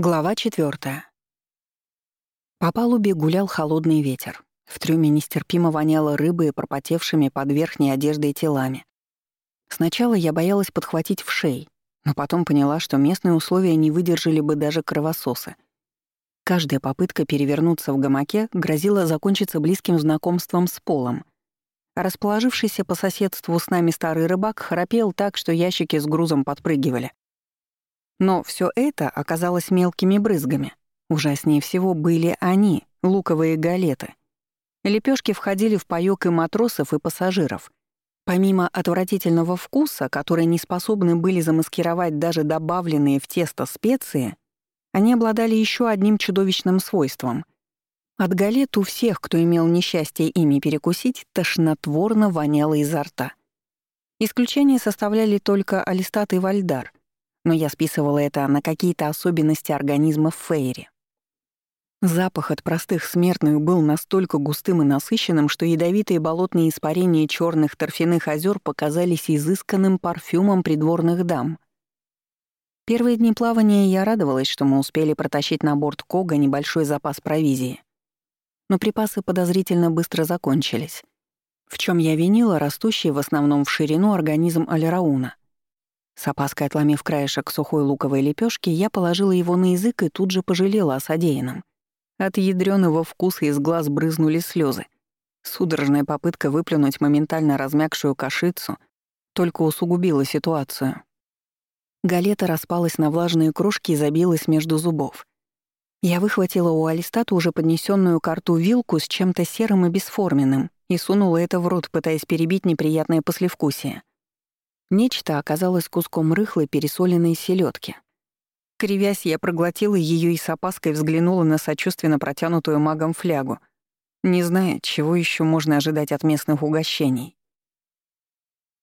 Глава четвертая. По палубе гулял холодный ветер. В трюме нестерпимо воняло рыбой, пропотевшими под верхней одеждой телами. Сначала я боялась подхватить в шей, но потом поняла, что местные условия не выдержали бы даже кровососы. Каждая попытка перевернуться в гамаке грозила закончиться близким знакомством с полом. Расположившийся по соседству с нами старый рыбак храпел так, что ящики с грузом подпрыгивали. Но все это оказалось мелкими брызгами. Ужаснее всего были они, луковые галеты. Лепешки входили в паёк и матросов, и пассажиров. Помимо отвратительного вкуса, который не способны были замаскировать даже добавленные в тесто специи, они обладали еще одним чудовищным свойством. От галет у всех, кто имел несчастье ими перекусить, тошнотворно воняло изо рта. Исключение составляли только Алистат и Вальдар, но я списывала это на какие-то особенности организма Фейри. Запах от простых смертных был настолько густым и насыщенным, что ядовитые болотные испарения черных торфяных озер показались изысканным парфюмом придворных дам. Первые дни плавания я радовалась, что мы успели протащить на борт Кога небольшой запас провизии. Но припасы подозрительно быстро закончились. В чем я винила растущий в основном в ширину организм Алирауна — с опаской отломив краешек сухой луковой лепешки, я положила его на язык и тут же пожалела о содеянном. От ядрёного вкуса из глаз брызнули слезы. Судорожная попытка выплюнуть моментально размякшую кашицу только усугубила ситуацию. Галета распалась на влажные крошки и забилась между зубов. Я выхватила у Алистата уже поднесенную карту вилку с чем-то серым и бесформенным и сунула это в рот, пытаясь перебить неприятное послевкусие. Нечто оказалось куском рыхлой пересоленной селедки. Кривясь, я проглотила ее и с опаской взглянула на сочувственно протянутую магом флягу, не зная, чего еще можно ожидать от местных угощений.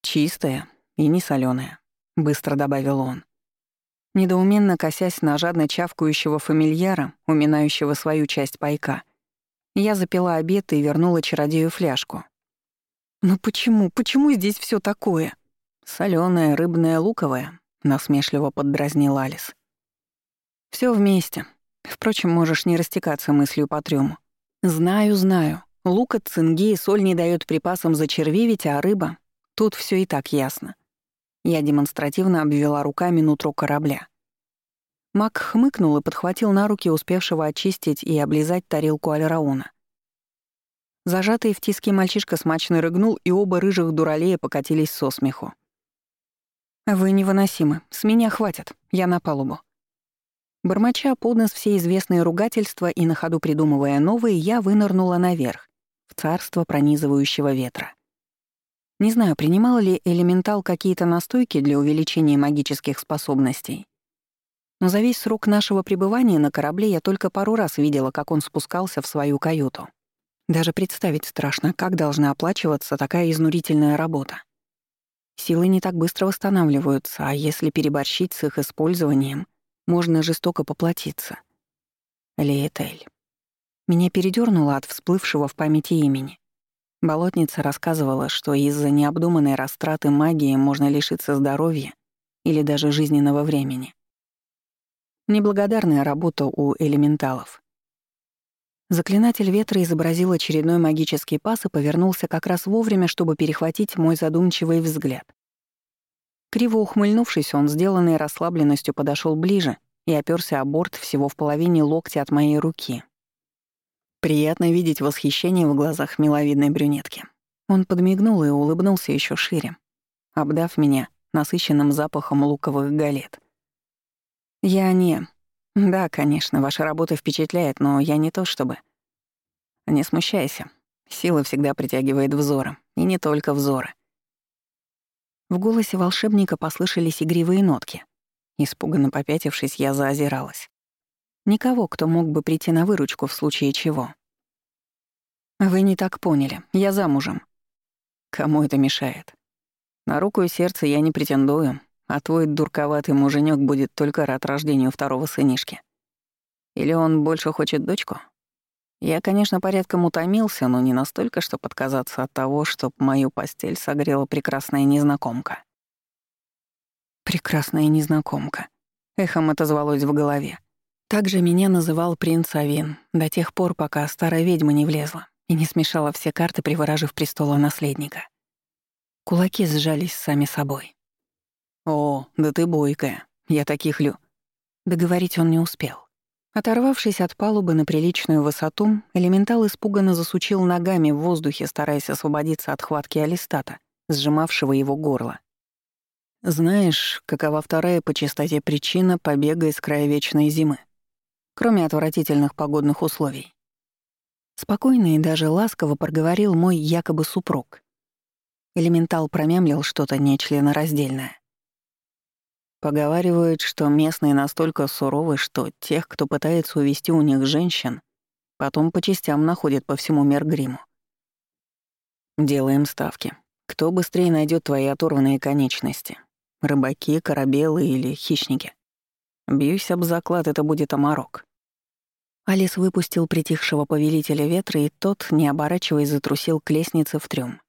«Чистая и не соленая, быстро добавил он. Недоуменно косясь на жадно чавкающего фамильяра, уминающего свою часть пайка, я запила обед и вернула чародею фляжку. «Но почему, почему здесь все такое?» Соленая, рыбная, луковая, насмешливо поддразнил Алис. Все вместе. Впрочем, можешь не растекаться мыслью по трюму. Знаю, знаю. Лук от цинги и соль не дают припасам зачервивить, а рыба... Тут все и так ясно. Я демонстративно обвела руками нутро корабля. Мак хмыкнул и подхватил на руки успевшего очистить и облизать тарелку Альрауна. Зажатый в тиски мальчишка смачно рыгнул, и оба рыжих дуралея покатились со смеху. «Вы невыносимы. С меня хватит. Я на палубу». Бормоча под нос все известные ругательства и на ходу придумывая новые, я вынырнула наверх, в царство пронизывающего ветра. Не знаю, принимал ли элементал какие-то настойки для увеличения магических способностей. Но за весь срок нашего пребывания на корабле я только пару раз видела, как он спускался в свою каюту. Даже представить страшно, как должна оплачиваться такая изнурительная работа. Силы не так быстро восстанавливаются, а если переборщить с их использованием, можно жестоко поплатиться. Лиэтель. Меня передёрнуло от всплывшего в памяти имени. Болотница рассказывала, что из-за необдуманной растраты магии можно лишиться здоровья или даже жизненного времени. Неблагодарная работа у элементалов. Заклинатель ветра изобразил очередной магический пас и повернулся как раз вовремя, чтобы перехватить мой задумчивый взгляд. Криво ухмыльнувшись, он, сделанный расслабленностью, подошел ближе и оперся о борт всего в половине локтя от моей руки. Приятно видеть восхищение в глазах миловидной брюнетки. Он подмигнул и улыбнулся еще шире, обдав меня насыщенным запахом луковых галет. «Я не...» «Да, конечно, ваша работа впечатляет, но я не то чтобы...» «Не смущайся. Сила всегда притягивает взоры. И не только взоры». В голосе волшебника послышались игривые нотки. Испуганно попятившись, я заозиралась. Никого, кто мог бы прийти на выручку в случае чего. «Вы не так поняли. Я замужем». «Кому это мешает?» «На руку и сердце я не претендую, а твой дурковатый муженек будет только рад рождению второго сынишки. Или он больше хочет дочку? Я, конечно, порядком утомился, но не настолько, чтобы отказаться от того, чтоб мою постель согрела прекрасная незнакомка. Прекрасная незнакомка. Эхом отозвалось в голове. Также меня называл принц Авин до тех пор, пока старая ведьма не влезла и не смешала все карты, приворожив престола наследника. Кулаки сжались сами собой. «О, да ты бойкая. Я таких лю...» Договорить он не успел. Оторвавшись от палубы на приличную высоту, элементал испуганно засучил ногами в воздухе, стараясь освободиться от хватки Алистата, сжимавшего его горло. «Знаешь, какова вторая по частоте причина побега из края вечной зимы? Кроме отвратительных погодных условий». Спокойно и даже ласково проговорил мой якобы супруг. Элементал промямлил что-то нечленораздельное. Поговаривают, что местные настолько суровы, что тех, кто пытается увести у них женщин, потом по частям находят по всему Мергриму. Делаем ставки. Кто быстрее найдет твои оторванные конечности? Рыбаки, корабелы или хищники? Бьюсь об заклад, это будет оморок. Алис выпустил притихшего повелителя ветра, и тот, не оборачиваясь, затрусил к лестнице в трюм.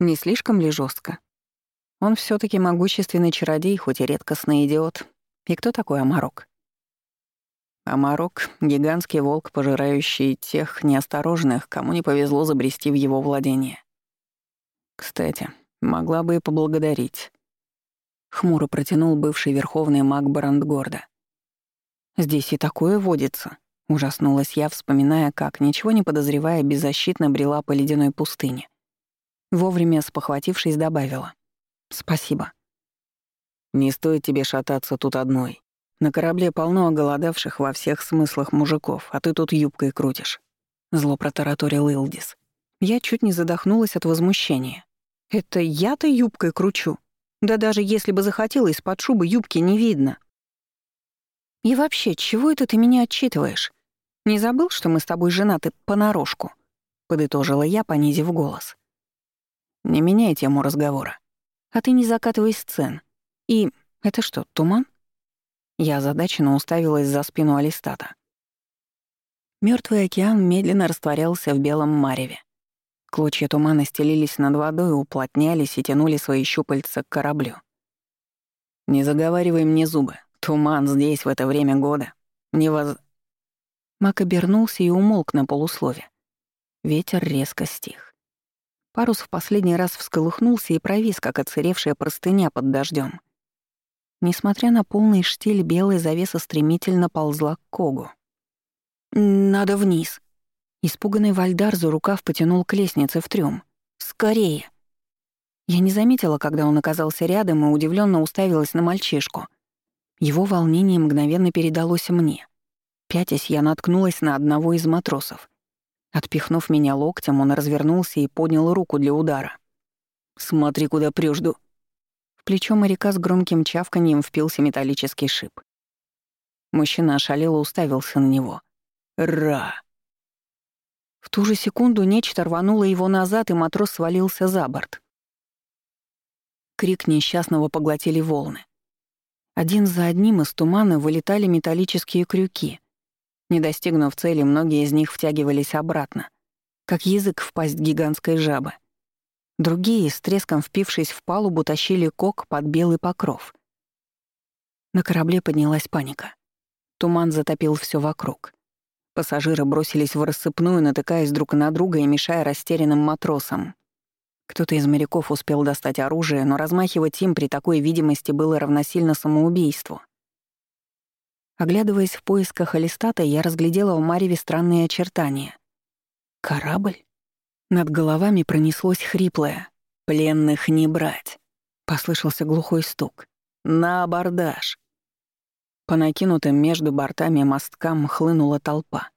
Не слишком ли жестко? Он все таки могущественный чародей, хоть и редкостный идиот. И кто такой Амарок? Амарок — гигантский волк, пожирающий тех неосторожных, кому не повезло забрести в его владение. Кстати, могла бы и поблагодарить. Хмуро протянул бывший верховный маг Барандгорда. «Здесь и такое водится», — ужаснулась я, вспоминая, как, ничего не подозревая, беззащитно брела по ледяной пустыне. Вовремя спохватившись, добавила — «Спасибо». «Не стоит тебе шататься тут одной. На корабле полно оголодавших во всех смыслах мужиков, а ты тут юбкой крутишь», — зло протараторил Илдис. Я чуть не задохнулась от возмущения. «Это я-то юбкой кручу? Да даже если бы захотела, из-под шубы юбки не видно». «И вообще, чего это ты меня отчитываешь? Не забыл, что мы с тобой женаты понарошку?» — подытожила я, понизив голос. «Не меняй тему разговора. А ты не закатывай сцен. И это что, туман? Я озадаченно уставилась за спину Алистата. Мертвый океан медленно растворялся в белом мареве. Клочья тумана стелились над водой, уплотнялись и тянули свои щупальца к кораблю. «Не заговаривай мне зубы. Туман здесь в это время года. Не воз...» Мак обернулся и умолк на полуслове. Ветер резко стих. Парус в последний раз всколыхнулся и провис, как оцаревшая простыня под дождем. Несмотря на полный штиль, белая завеса стремительно ползла к Когу. «Надо вниз!» Испуганный Вальдар за рукав потянул к лестнице в трюм. «Скорее!» Я не заметила, когда он оказался рядом и удивленно уставилась на мальчишку. Его волнение мгновенно передалось мне. Пятясь, я наткнулась на одного из матросов — Отпихнув меня локтем, он развернулся и поднял руку для удара. «Смотри, куда прёжду!» В плечо моряка с громким чавканьем впился металлический шип. Мужчина ошалело уставился на него. «Ра!» В ту же секунду нечто рвануло его назад, и матрос свалился за борт. Крик несчастного поглотили волны. Один за одним из тумана вылетали металлические крюки — не достигнув цели, многие из них втягивались обратно, как язык в пасть гигантской жабы. Другие, с треском впившись в палубу, тащили кок под белый покров. На корабле поднялась паника. Туман затопил все вокруг. Пассажиры бросились в рассыпную, натыкаясь друг на друга и мешая растерянным матросам. Кто-то из моряков успел достать оружие, но размахивать им при такой видимости было равносильно самоубийству — Оглядываясь в поисках Алистата, я разглядела в Мареве странные очертания. «Корабль?» Над головами пронеслось хриплое. «Пленных не брать!» Послышался глухой стук. «На абордаж!» По накинутым между бортами мосткам хлынула толпа.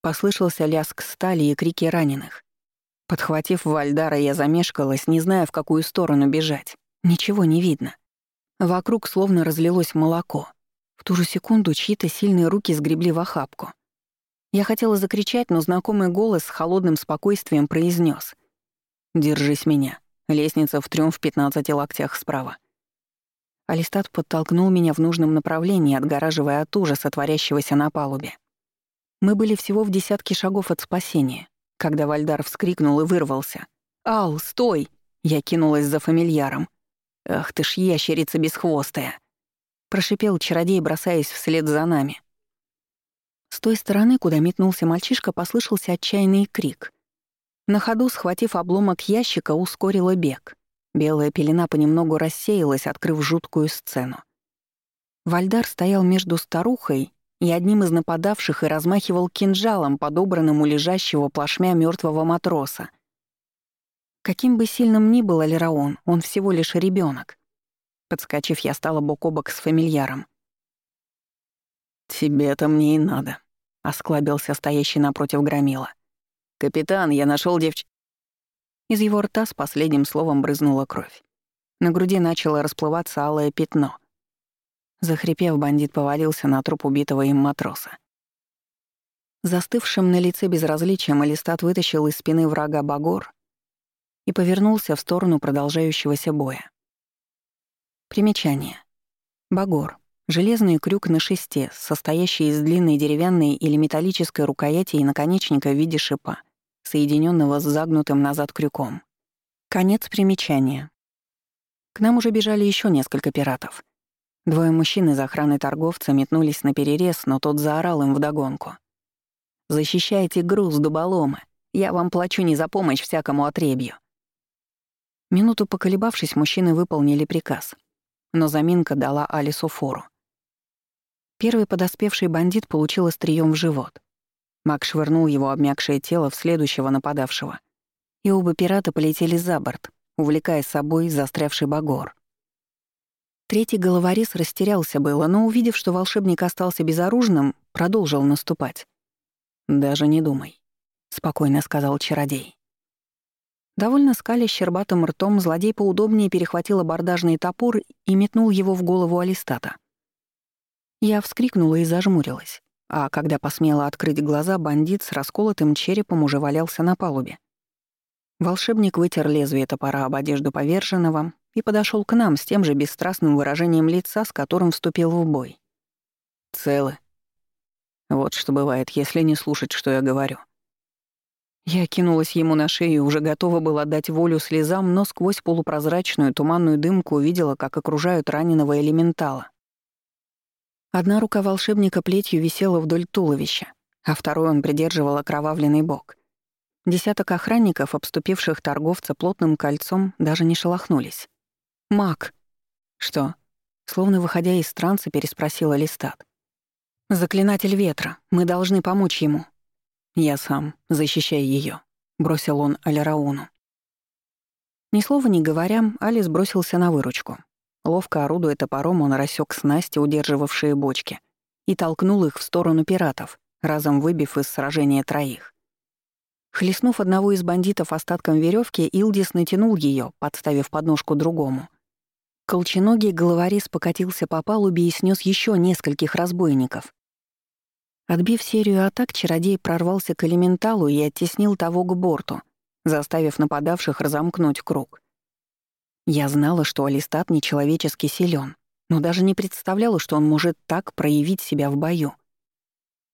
Послышался лязг стали и крики раненых. Подхватив Вальдара, я замешкалась, не зная, в какую сторону бежать. Ничего не видно. Вокруг словно разлилось молоко. В ту же секунду чьи-то сильные руки сгребли в охапку. Я хотела закричать, но знакомый голос с холодным спокойствием произнес: «Держись меня. Лестница в трём в пятнадцати локтях справа». Алистат подтолкнул меня в нужном направлении, отгораживая от ужаса, творящегося на палубе. Мы были всего в десятке шагов от спасения, когда Вальдар вскрикнул и вырвался. «Ал, стой!» Я кинулась за фамильяром. «Ах ты ж ящерица бесхвостая!» Прошипел чародей, бросаясь вслед за нами. той стороны, куда метнулся мальчишка, послышался отчаянный крик. На ходу, схватив обломок ящика, ускорила бег. Белая пелена понемногу рассеялась, открыв жуткую сцену. Вальдар стоял между старухой и одним из нападавших и размахивал кинжалом, подобранным у лежащего плашмя мертвого матроса. Каким бы сильным ни был Алираон, он всего лишь ребенок. Подскочив, я стала бок о бок с фамильяром. «Тебе-то мне и надо», — осклабился стоящий напротив громила. «Капитан, я нашел девч...» Из его рта с последним словом брызнула кровь. На груди начало расплываться алое пятно. Захрипев, бандит повалился на труп убитого им матроса. Застывшим на лице безразличием Алистат вытащил из спины врага Багор и повернулся в сторону продолжающегося боя. Примечание. Багор — железный крюк на шесте, состоящий из длинной деревянной или металлической рукояти и наконечника в виде шипа, соединенного с загнутым назад крюком. Конец примечания. К нам уже бежали еще несколько пиратов — Двое мужчин из охраны торговца метнулись на перерез, но тот заорал им вдогонку. «Защищайте груз, дуболомы! Я вам плачу не за помощь всякому отребью!» Минуту поколебавшись, мужчины выполнили приказ, но заминка дала Алису фору. Первый подоспевший бандит получил острием в живот. Мак швырнул его обмякшее тело в следующего нападавшего, и оба пирата полетели за борт, увлекая с собой застрявший багор. Третий головорез растерялся было, но, увидев, что волшебник остался безоружным, продолжил наступать. «Даже не думай», — спокойно сказал чародей. Довольно скаля щербатым ртом, злодей поудобнее перехватил абордажный топор и метнул его в голову Алистата. Я вскрикнула и зажмурилась, а когда посмела открыть глаза, бандит с расколотым черепом уже валялся на палубе. Волшебник вытер лезвие топора об одежду поверженного и подошел к нам с тем же бесстрастным выражением лица, с которым вступил в бой. «Целы. Вот что бывает, если не слушать, что я говорю». Я кинулась ему на шею уже готова была дать волю слезам, но сквозь полупрозрачную туманную дымку увидела, как окружают раненого элементала. Одна рука волшебника плетью висела вдоль туловища, а второй он придерживал окровавленный бок. Десяток охранников, обступивших торговца плотным кольцом, даже не шелохнулись. «Маг». «Что?» Словно выходя из транса, переспросила Листат. «Заклинатель ветра. Мы должны помочь ему». «Я сам. Защищай ее, бросил он Алярауну. Ни слова не говоря, Алис бросился на выручку. Ловко орудуя топором, он рассек снасти, удерживавшие бочки, и толкнул их в сторону пиратов, разом выбив из сражения троих. Хлестнув одного из бандитов остатком веревки, Илдис натянул ее, подставив подножку другому — Колченогий головорез покатился по палубе и снес еще нескольких разбойников. Отбив серию атак, чародей прорвался к элементалу и оттеснил того к борту, заставив нападавших разомкнуть круг. Я знала, что Алистат нечеловечески силен, но даже не представляла, что он может так проявить себя в бою.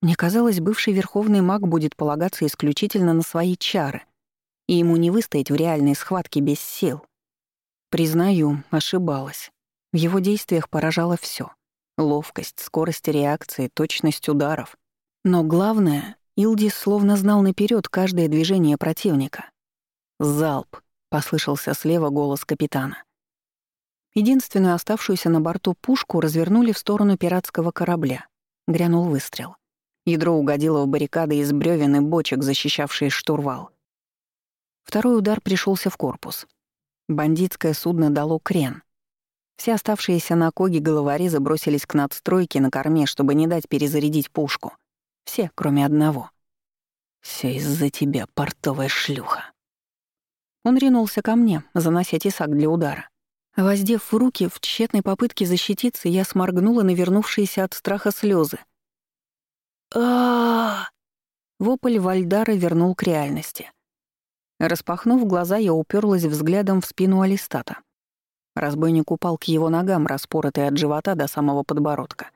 Мне казалось, бывший верховный маг будет полагаться исключительно на свои чары, и ему не выстоять в реальной схватке без сил. Признаю, ошибалась. В его действиях поражало все: Ловкость, скорость реакции, точность ударов. Но главное, Илдис словно знал наперед каждое движение противника. «Залп!» — послышался слева голос капитана. Единственную оставшуюся на борту пушку развернули в сторону пиратского корабля. Грянул выстрел. Ядро угодило в баррикады из брёвен и бочек, защищавшие штурвал. Второй удар пришелся в корпус. Бандитское судно дало крен. Все оставшиеся на коге головорезы бросились к надстройке на корме, чтобы не дать перезарядить пушку. Все, кроме одного. Все из-за тебя, портовая шлюха». Он ринулся ко мне, занося тесак для удара. Воздев в руки, в тщетной попытке защититься, я сморгнула навернувшиеся от страха слезы. а Вопль Вальдара вернул к реальности. Распахнув глаза, я уперлась взглядом в спину Алистата. Разбойник упал к его ногам, распоротый от живота до самого подбородка.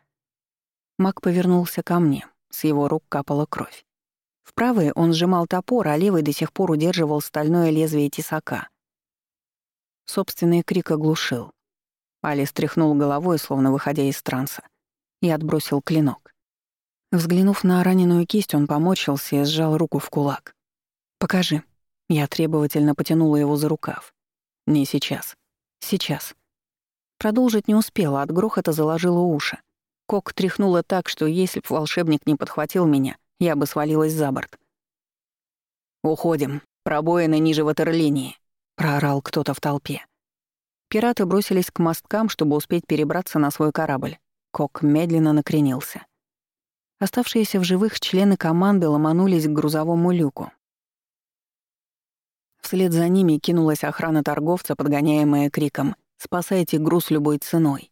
Маг повернулся ко мне, с его рук капала кровь. В правой он сжимал топор, а левый до сих пор удерживал стальное лезвие тесака. Собственный крик оглушил. Али стряхнул головой, словно выходя из транса, и отбросил клинок. Взглянув на раненую кисть, он поморщился и сжал руку в кулак. «Покажи». Я требовательно потянула его за рукав. «Не сейчас. Сейчас». Продолжить не успела, от грохота заложила уши. Кок тряхнула так, что если б волшебник не подхватил меня, я бы свалилась за борт. «Уходим. Пробоины ниже ватерлинии», — проорал кто-то в толпе. Пираты бросились к мосткам, чтобы успеть перебраться на свой корабль. Кок медленно накренился. Оставшиеся в живых члены команды ломанулись к грузовому люку. Вслед за ними кинулась охрана торговца, подгоняемая криком «Спасайте груз любой ценой!».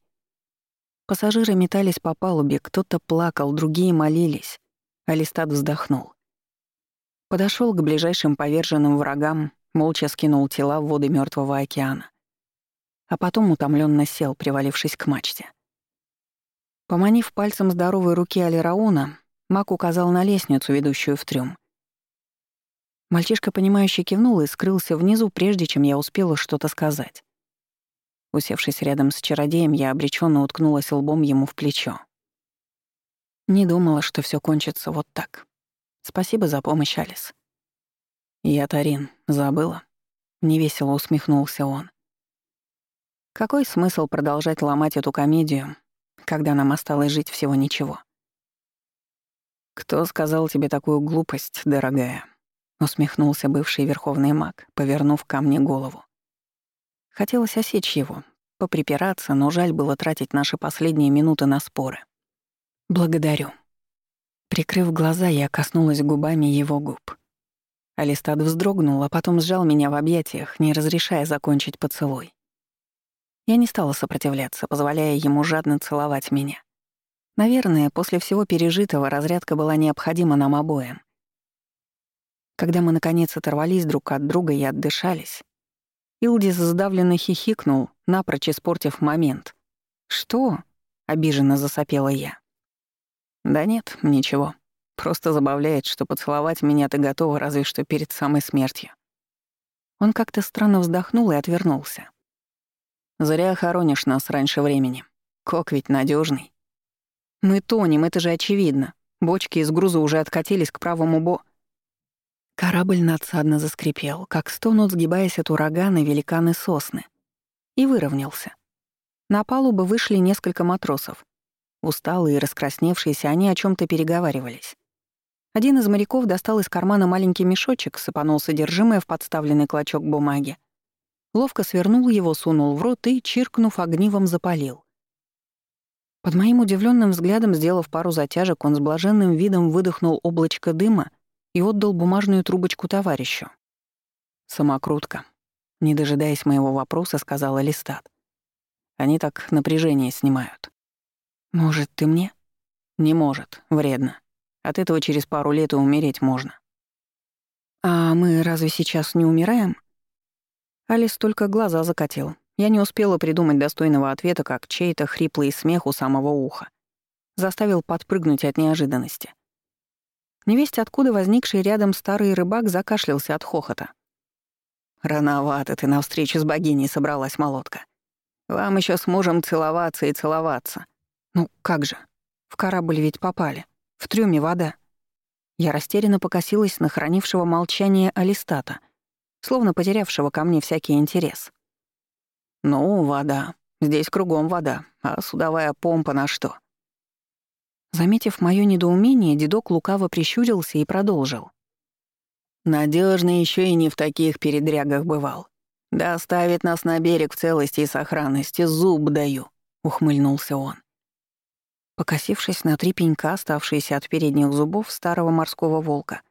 Пассажиры метались по палубе, кто-то плакал, другие молились. Алистат вздохнул. Подошел к ближайшим поверженным врагам, молча скинул тела в воды мертвого океана. А потом утомленно сел, привалившись к мачте. Поманив пальцем здоровой руки Алирауна, Мак указал на лестницу, ведущую в трюм. Мальчишка, понимающе кивнул и скрылся внизу, прежде чем я успела что-то сказать. Усевшись рядом с чародеем, я обреченно уткнулась лбом ему в плечо. Не думала, что все кончится вот так. Спасибо за помощь, Алис. Я Тарин, забыла. Невесело усмехнулся он. Какой смысл продолжать ломать эту комедию, когда нам осталось жить всего ничего. «Кто сказал тебе такую глупость, дорогая?» — усмехнулся бывший верховный маг, повернув ко мне голову. Хотелось осечь его, поприпираться, но жаль было тратить наши последние минуты на споры. «Благодарю». Прикрыв глаза, я коснулась губами его губ. Алистад вздрогнул, а потом сжал меня в объятиях, не разрешая закончить поцелуй. Я не стала сопротивляться, позволяя ему жадно целовать меня. Наверное, после всего пережитого разрядка была необходима нам обоим. Когда мы, наконец, оторвались друг от друга и отдышались, Илдис сдавленно хихикнул, напрочь испортив момент. «Что?» — обиженно засопела я. «Да нет, ничего. Просто забавляет, что поцеловать меня ты готова разве что перед самой смертью». Он как-то странно вздохнул и отвернулся. Зря хоронишь нас раньше времени. Кок ведь надежный. Мы тонем, это же очевидно. Бочки из груза уже откатились к правому бо... Корабль надсадно заскрипел, как стонут, сгибаясь от урагана великаны сосны. И выровнялся. На палубу вышли несколько матросов. Усталые и раскрасневшиеся, они о чем то переговаривались. Один из моряков достал из кармана маленький мешочек, сыпанул содержимое в подставленный клочок бумаги ловко свернул его, сунул в рот и, чиркнув огнивом, запалил. Под моим удивленным взглядом, сделав пару затяжек, он с блаженным видом выдохнул облачко дыма и отдал бумажную трубочку товарищу. «Самокрутка», — не дожидаясь моего вопроса, сказала Листат. «Они так напряжение снимают». «Может, ты мне?» «Не может, вредно. От этого через пару лет и умереть можно». «А мы разве сейчас не умираем?» Алис только глаза закатил. Я не успела придумать достойного ответа, как чей-то хриплый смех у самого уха. Заставил подпрыгнуть от неожиданности. Невесть, откуда возникший рядом старый рыбак закашлялся от хохота. «Рановато ты на встречу с богиней собралась, молотка. Вам еще с мужем целоваться и целоваться. Ну, как же? В корабль ведь попали. В трюме вода». Я растерянно покосилась на хранившего молчание Алистата — словно потерявшего ко мне всякий интерес. «Ну, вода. Здесь кругом вода. А судовая помпа на что?» Заметив моё недоумение, дедок лукаво прищурился и продолжил. Надежный еще и не в таких передрягах бывал. Доставит нас на берег в целости и сохранности, зуб даю», — ухмыльнулся он. Покосившись на три пенька, оставшиеся от передних зубов старого морского волка,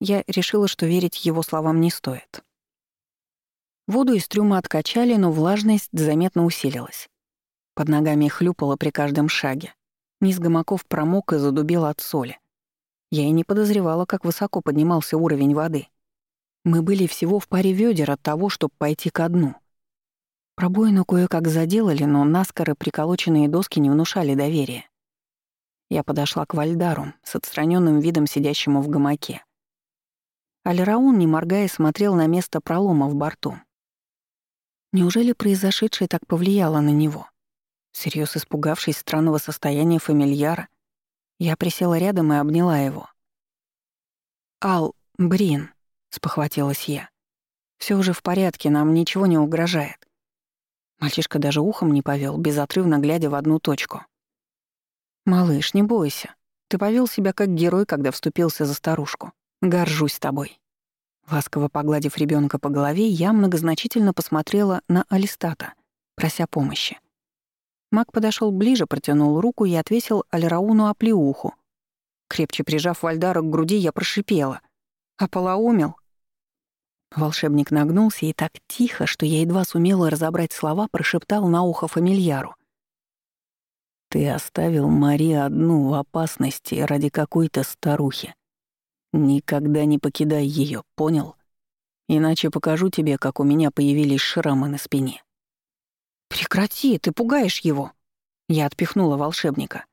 я решила, что верить его словам не стоит. Воду из трюма откачали, но влажность заметно усилилась. Под ногами хлюпало при каждом шаге. Низ гамаков промок и задубел от соли. Я и не подозревала, как высоко поднимался уровень воды. Мы были всего в паре ведер от того, чтобы пойти ко дну. Пробоину кое-как заделали, но наскоро приколоченные доски не внушали доверия. Я подошла к Вальдару с отстраненным видом сидящему в гамаке. Альраун, не моргая, смотрел на место пролома в борту. Неужели произошедшее так повлияло на него? Всерьез испугавшись странного состояния фамильяра? Я присела рядом и обняла его. «Ал, Брин», — спохватилась я. Все уже в порядке, нам ничего не угрожает». Мальчишка даже ухом не повел, безотрывно глядя в одну точку. «Малыш, не бойся. Ты повел себя как герой, когда вступился за старушку. Горжусь тобой». Ласково погладив ребенка по голове, я многозначительно посмотрела на Алистата, прося помощи. Маг подошел ближе, протянул руку и отвесил Альрауну оплеуху. Крепче прижав Вальдара к груди, я прошипела. «Ополоумел?» Волшебник нагнулся и так тихо, что я едва сумела разобрать слова, прошептал на ухо фамильяру. «Ты оставил Мари одну в опасности ради какой-то старухи. Никогда не покидай ее, понял? Иначе покажу тебе, как у меня появились шрамы на спине». «Прекрати, ты пугаешь его!» Я отпихнула волшебника.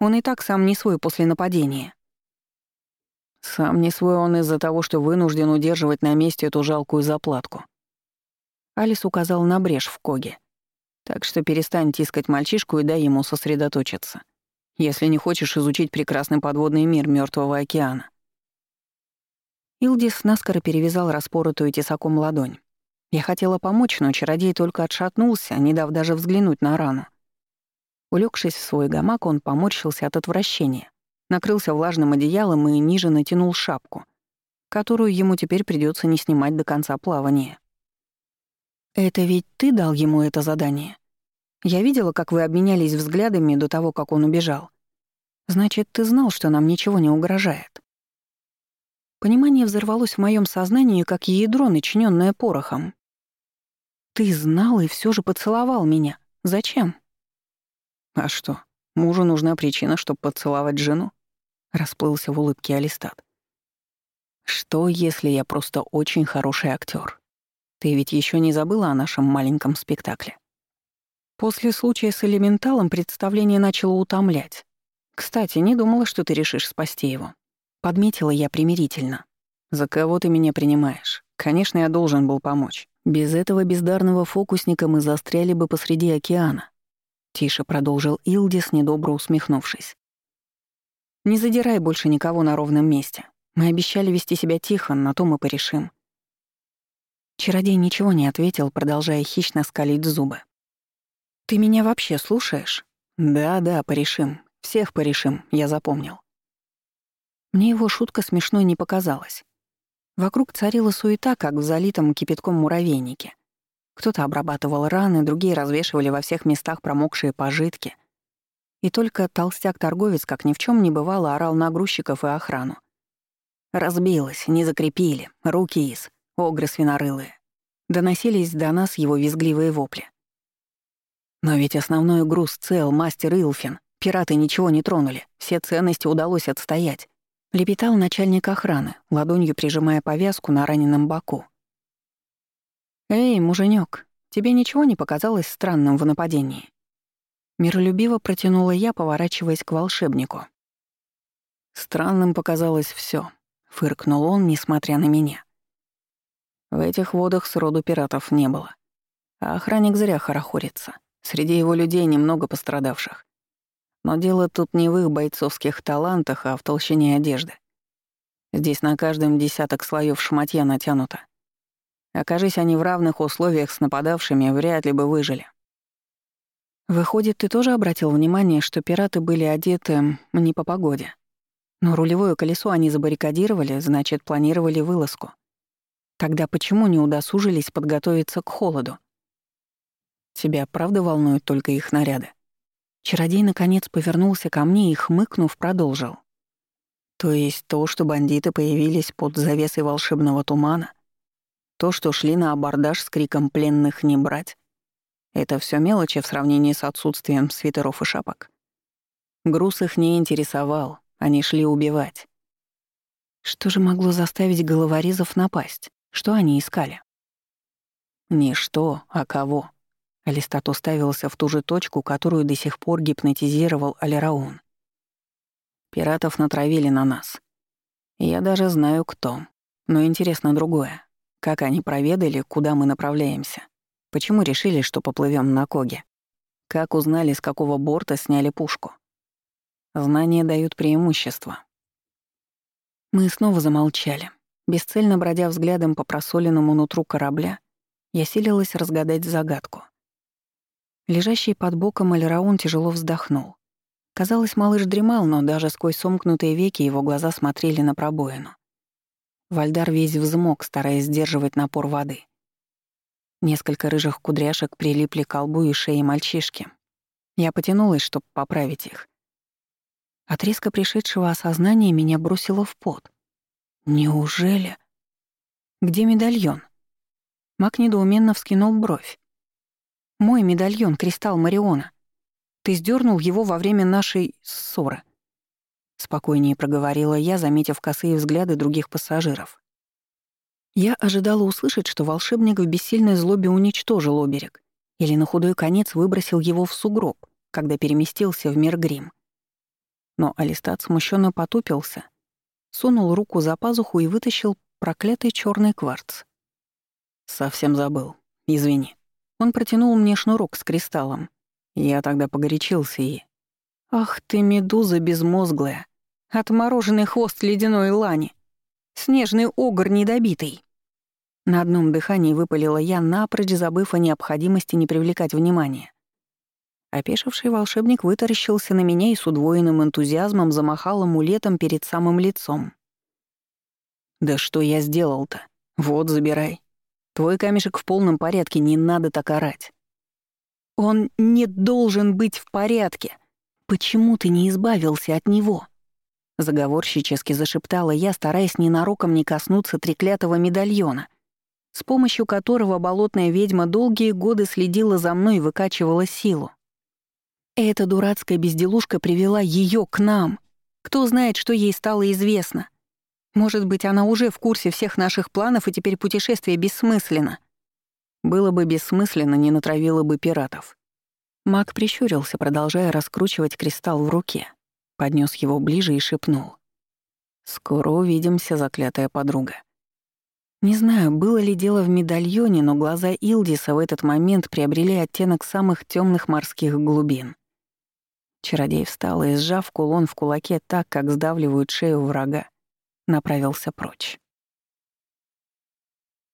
Он и так сам не свой после нападения. Сам не свой он из-за того, что вынужден удерживать на месте эту жалкую заплатку. Алис указал на брешь в коге. Так что перестань тискать мальчишку и дай ему сосредоточиться, если не хочешь изучить прекрасный подводный мир Мертвого океана. Илдис наскоро перевязал распоротую тесаком ладонь. Я хотела помочь, но чародей только отшатнулся, не дав даже взглянуть на рану. Улегшись в свой гамак, он поморщился от отвращения, накрылся влажным одеялом и ниже натянул шапку, которую ему теперь придется не снимать до конца плавания. «Это ведь ты дал ему это задание? Я видела, как вы обменялись взглядами до того, как он убежал. Значит, ты знал, что нам ничего не угрожает». Понимание взорвалось в моем сознании, как ядро, начиненное порохом. Ты знал и все же поцеловал меня. Зачем? А что, мужу нужна причина, чтобы поцеловать жену? Расплылся в улыбке Алистат. Что, если я просто очень хороший актер? Ты ведь еще не забыла о нашем маленьком спектакле? После случая с элементалом представление начало утомлять. Кстати, не думала, что ты решишь спасти его. Подметила я примирительно. За кого ты меня принимаешь? Конечно, я должен был помочь. Без этого бездарного фокусника мы застряли бы посреди океана. Тише продолжил Илдис, недобро усмехнувшись. Не задирай больше никого на ровном месте. Мы обещали вести себя тихо, на то мы порешим. Чародей ничего не ответил, продолжая хищно скалить зубы. «Ты меня вообще слушаешь?» «Да-да, порешим. Всех порешим, я запомнил». Мне его шутка смешной не показалась. Вокруг царила суета, как в залитом кипятком муравейнике. Кто-то обрабатывал раны, другие развешивали во всех местах промокшие пожитки. И только толстяк-торговец, как ни в чем не бывало, орал на грузчиков и охрану. «Разбилось, не закрепили, руки из, огры свинорылые». Доносились до нас его визгливые вопли. Но ведь основной груз цел, мастер Илфин. Пираты ничего не тронули, все ценности удалось отстоять. Лепетал начальник охраны, ладонью прижимая повязку на раненом боку. «Эй, муженек, тебе ничего не показалось странным в нападении?» Миролюбиво протянула я, поворачиваясь к волшебнику. «Странным показалось все, фыркнул он, несмотря на меня. В этих водах сроду пиратов не было. А охранник зря хорохорится. Среди его людей немного пострадавших. Но дело тут не в их бойцовских талантах, а в толщине одежды. Здесь на каждом десяток слоев шматья натянуто. Окажись они в равных условиях с нападавшими, вряд ли бы выжили. Выходит, ты тоже обратил внимание, что пираты были одеты не по погоде. Но рулевое колесо они забаррикадировали, значит, планировали вылазку. Тогда почему не удосужились подготовиться к холоду? Тебя правда волнуют только их наряды? Чародей наконец повернулся ко мне и, хмыкнув, продолжил. То есть то, что бандиты появились под завесой волшебного тумана, то, что шли на абордаж с криком «пленных не брать», это все мелочи в сравнении с отсутствием свитеров и шапок. Груз их не интересовал, они шли убивать. Что же могло заставить головорезов напасть? Что они искали? Не что, а кого. Алистат уставился в ту же точку, которую до сих пор гипнотизировал Алираун. «Пиратов натравили на нас. Я даже знаю, кто. Но интересно другое. Как они проведали, куда мы направляемся? Почему решили, что поплывем на Коге? Как узнали, с какого борта сняли пушку? Знания дают преимущество. Мы снова замолчали. Бесцельно бродя взглядом по просоленному нутру корабля, я силилась разгадать загадку. Лежащий под боком Эльраун тяжело вздохнул. Казалось, малыш дремал, но даже сквозь сомкнутые веки его глаза смотрели на пробоину. Вальдар весь взмок, стараясь сдерживать напор воды. Несколько рыжих кудряшек прилипли к колбу и шее мальчишки. Я потянулась, чтобы поправить их. От резко пришедшего осознания меня бросило в пот. Неужели? Где медальон? Мак недоуменно вскинул бровь. Мой медальон, кристалл Мариона. Ты сдернул его во время нашей ссоры. Спокойнее проговорила я, заметив косые взгляды других пассажиров. Я ожидала услышать, что волшебник в бессильной злобе уничтожил оберег или на худой конец выбросил его в сугроб, когда переместился в мир грим. Но Алистат смущенно потупился, сунул руку за пазуху и вытащил проклятый черный кварц. «Совсем забыл. Извини». Он протянул мне шнурок с кристаллом, я тогда погорячился и... Ах ты, медуза безмозглая! Отмороженный хвост ледяной лани! Снежный огр недобитый! На одном дыхании выпалила я, напрочь забыв о необходимости не привлекать внимания. Опешивший волшебник вытаращился на меня и с удвоенным энтузиазмом замахал амулетом перед самым лицом. «Да что я сделал-то? Вот, забирай. Твой камешек в полном порядке, не надо так орать. Он не должен быть в порядке. Почему ты не избавился от него?» Заговорщически зашептала я, стараясь ненароком не коснуться треклятого медальона, с помощью которого болотная ведьма долгие годы следила за мной и выкачивала силу. Эта дурацкая безделушка привела ее к нам. Кто знает, что ей стало известно. Может быть, она уже в курсе всех наших планов, и теперь путешествие бессмысленно. Было бы бессмысленно, не натравило бы пиратов. Маг прищурился, продолжая раскручивать кристалл в руке. Поднес его ближе и шепнул. «Скоро увидимся, заклятая подруга». Не знаю, было ли дело в медальоне, но глаза Илдиса в этот момент приобрели оттенок самых темных морских глубин. Чародей встал и, сжав кулон в кулаке так, как сдавливают шею врага, направился прочь.